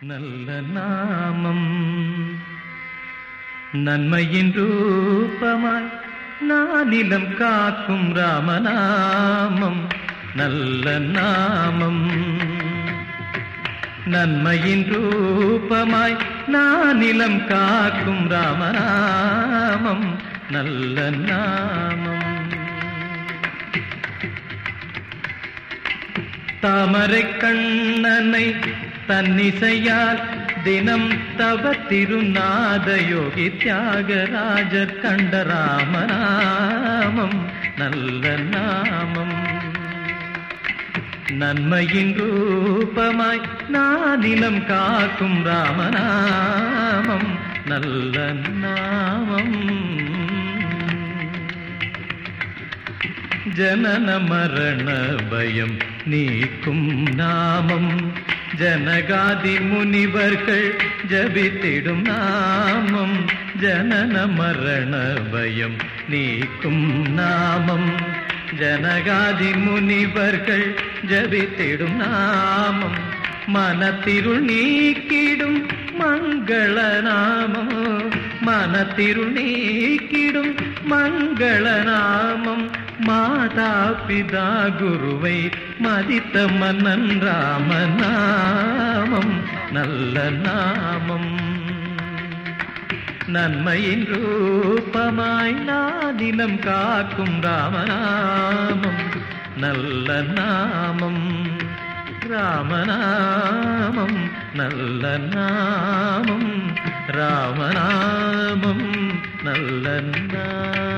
நல்ல நாமம். நன்மையின் ரூபமாய் நானிலம் காக்கும் ராமநாமம். நல்ல நாமம். நன்மையின் ரூபமாய் நானிலம் காக்கும் ராமநாமம். நல்ல நாமம். தாமரை கண்ணனை தன்னிசையால் தினம் தவ திருநாத யோகி தியாகராஜர் கண்ட ராமநாமம் நல்ல நாமம். நன்மையின் ரூபமாய் நானிலம் காக்கும் ராமநாமம் நல்ல நாமம். ஜனன மரண பயம் நீக்கும் நாமம் ജനകാതി മുനിവർ ജപിത്തിടും നാമം ജനന മരണ ഭയം നീക്കും നാമം. ജനകാതി മുനിവർ ജപിത്തിടും നാമം മനത്തിരു നീക്കിടും മംഗളനാമം. മനത്തിരു നീക്കിടും മംഗളനാമം. മാതാപിതാ ഗുരുവൈ മതിത്ത മനൻ രാമനാ நல்ல நாமம். நன்மையின் ரூபமாய் நாதினம் காக்கும் ராமநாமம். நல்ல நாமம். ராமநாமம். நல்ல நாமம். ராமநாமம். நல்ல நாமம்.